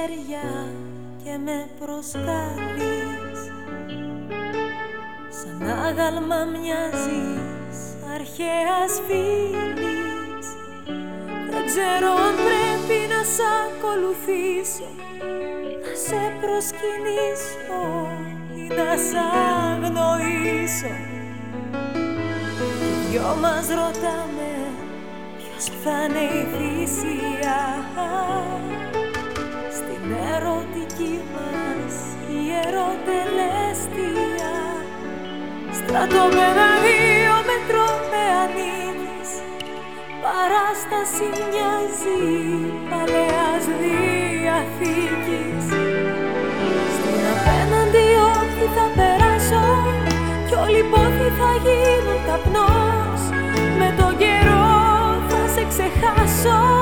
χέρια και με προσκάλεις Σαν άγαλμα μοιάζεις αρχαίας φίλης. Δεν ξέρω αν πρέπει να σ' ακολουθήσω Να σε προσκυνήσω ή να σ' αγνοήσω. Οι δυο μας ρωτάμε ποιος θα είναι η θυσία Στην ερωτική μας ιεροτελέστια Στρατόπεδα δύο μετρών με ανοίγεις Παράσταση μοιάζει παλαιάς διαθήκης. Στην απέναντι όχθη θα περάσω Κι όλοι πόθη θα γίνουν καπνός. Με τον καιρό θα σε ξεχάσω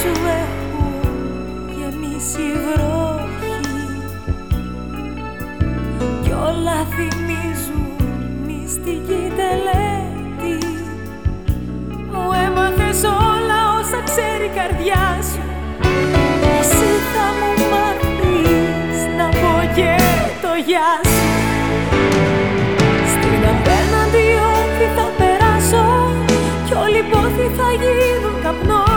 σου έχουν γεμίσει βροχή Κι όλα θυμίζουν μυστική τελέτη. Μου έμαθες όλα όσα ξέρει η καρδιά σου. Εσύ θα μου μάθεις να πω και το γεια σου. Στην απέναντι όχθη θα περάσω. Κι όλοι πόθη θα γίνουν καπνός